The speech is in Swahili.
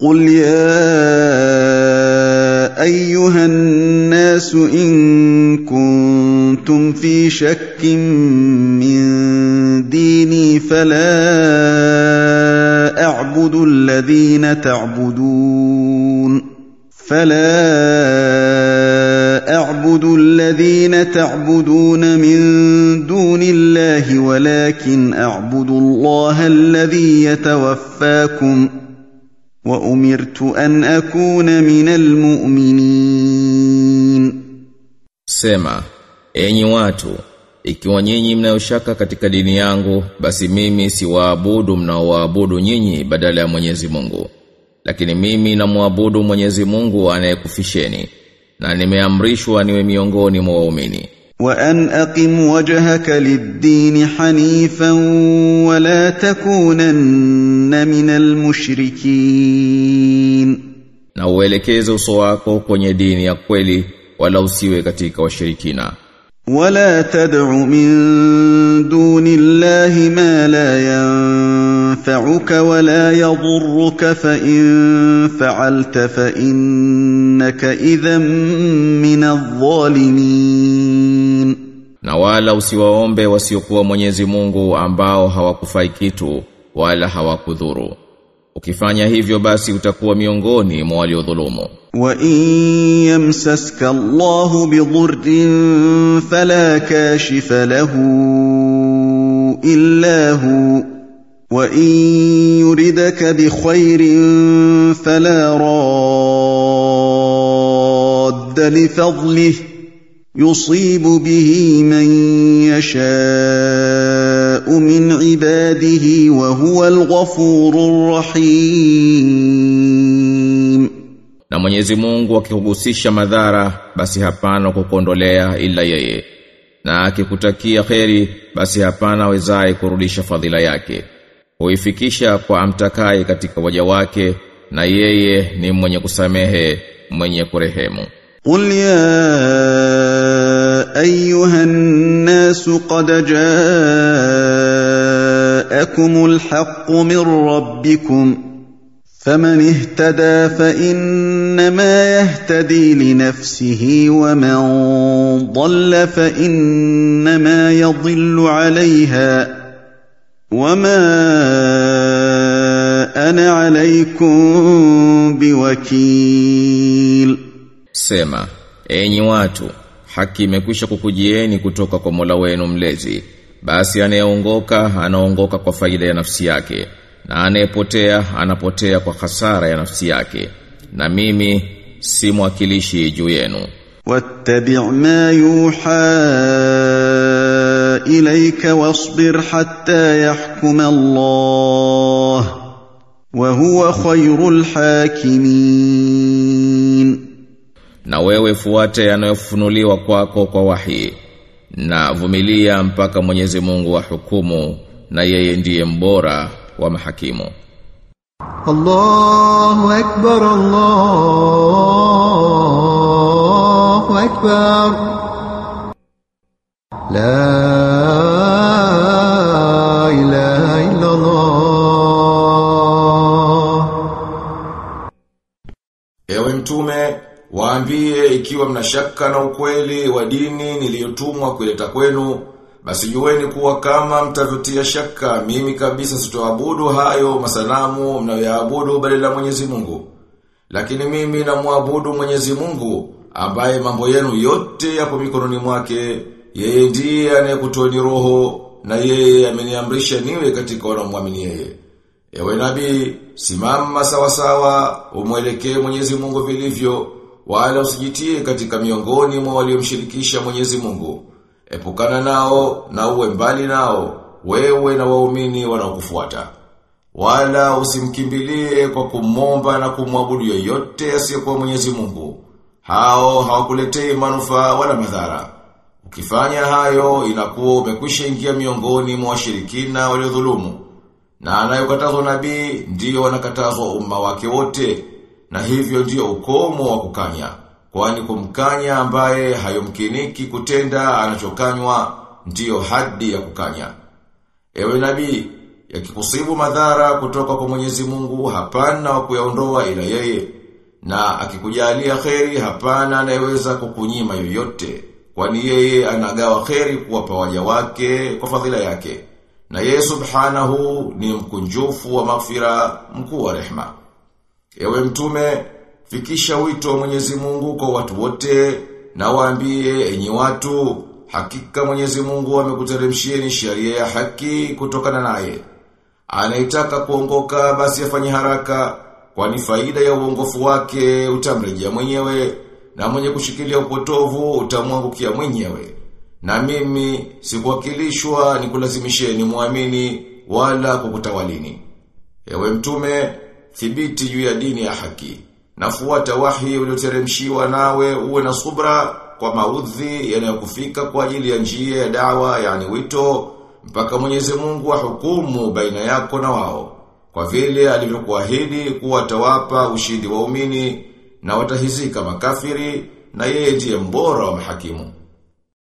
قل يا ايها الناس ان كنتم في شك من ديني فلا اعبد الذين تعبدون فلا اعبد الذين تعبدون من دون الله ولكن اعبد الله الذي يتوفاكم وامرت ان اكون من المؤمنين Sema, enyi watu, ikiwa nyinyi mnayoshaka katika dini yangu, basi mimi siwaabudu mnaowaabudu nyinyi badala ya Mwenyezi Mungu. Lakini mimi namwabudu Mwenyezi Mungu anayekufisheni na nimeamrishwa niwe miongoni mwa waumini. وان اقم وجهك للدين حنيفا ولا تكونن من المشركين Na uelekeze uso wako kwenye dini ya kweli wala usiwe katika washirikina. ولا تدع من دون الله ما لا ينفعك ولا يضرك فان فعلت فانك اذا من الظالمين Na wala usiwaombe wasiokuwa Mwenyezi Mungu ambao hawakufai kitu wala hawakudhuru. Ukifanya hivyo basi utakuwa miongoni mwa waliodhulumu. وان يمسسك الله بضر فلا كاشف له الا هو وان يردك بخير فلا راد لفضله يصيب به من يشاء من عباده وهو الغفور الرحيم Na Mwenyezi Mungu akikuhusisha madhara basi hapana kukuondolea ila yeye. Na akikutakia kheri basi hapana awezaye kurudisha fadhila yake. huifikisha kwa amtakaye katika waja wake na yeye ni mwenye kusamehe mwenye kurehemu. Qul ya ayuhan nas qad jaakumul haqqu min rabbikum. Faman ihtada fa innama yahtadi li nafsihi wa man dhalla fa innama yadhillu 'alayha. وما انا عليكم بوكيل Sema, enyi watu, haki imekwisha kukujieni kutoka kwa Mola wenu mlezi. Basi anayeongoka anaongoka kwa faida ya nafsi yake, na anayepotea anapotea kwa hasara ya nafsi yake. Na mimi si mwakilishi juu yenu. واتبع ما يوحى اليك واصبر حتى يحكم الله وهو خير الحاكمين Na wewe fuate yanayofunuliwa kwako kwa wahi. Na vumilia mpaka Mwenyezi Mungu wa hukumu na yeye ndiye mbora wa mahakimu. الله أكبر الله أكبر لا ikiwa mnashaka na ukweli wa dini niliyotumwa kuleta kwenu, basi jueni kuwa kama mtavutia shaka, mimi kabisa sitoabudu hayo masanamu mnayoyaabudu badala la Mwenyezi Mungu. Lakini mimi namwabudu Mwenyezi Mungu ambaye mambo yenu yote yapo mikononi mwake, yeye ndiye anayekutoeni roho na yeye ameniamrisha niwe katika wanaomwamini yeye. Ewe nabii, simama sawa sawa, umwelekee Mwenyezi Mungu vilivyo, wala usijitie katika miongoni mwa waliomshirikisha Mwenyezi Mungu. Epukana nao na uwe mbali nao, wewe na waumini wanaokufuata. Wala usimkimbilie kwa kumomba na kumwabudu yoyote asiyekuwa Mwenyezi Mungu. Hao hawakuletei manufaa wala madhara. Ukifanya hayo inakuwa umekwisha ingia miongoni mwa washirikina waliodhulumu. Na anayokatazwa nabii ndiyo wanakatazwa umma wake wote na hivyo ndiyo ukomo wa kukanya. Kwani kumkanya ambaye hayomkiniki kutenda anachokanywa ndiyo hadi ya kukanya. Ewe nabii, yakikusibu madhara kutoka kwa Mwenyezi Mungu hapana wa kuyaondoa ila yeye na akikujalia kheri hapana anayeweza kukunyima yoyote kwani yeye anagawa kheri kuwapa waja wake kwa fadhila yake na yeye subhanahu ni mkunjufu wa maghfira mkuu wa rehma ewe mtume fikisha wito wa Mwenyezi Mungu kwa watu wote na waambie enyi watu hakika Mwenyezi Mungu amekuteremshieni sheria ya haki kutokana naye. Anaitaka kuongoka basi afanye haraka kwani faida ya uongofu wake utamrejea mwenyewe na mwenye kushikilia upotovu utamwangukia mwenyewe. Na mimi sikuwakilishwa ni kulazimisheni muamini wala kukutawalini. Ewe mtume thibiti juu ya dini ya haki. Nafuata wahi ulioteremshiwa nawe uwe na subra kwa maudhi yanayokufika kwa ajili ya njia ya dawa yani wito mpaka Mwenyezi Mungu ahukumu baina yako na wao. Kwa vile alivyokuahidi kuwa atawapa ushindi waumini na watahizika makafiri na yeye ndiye mbora wa mahakimu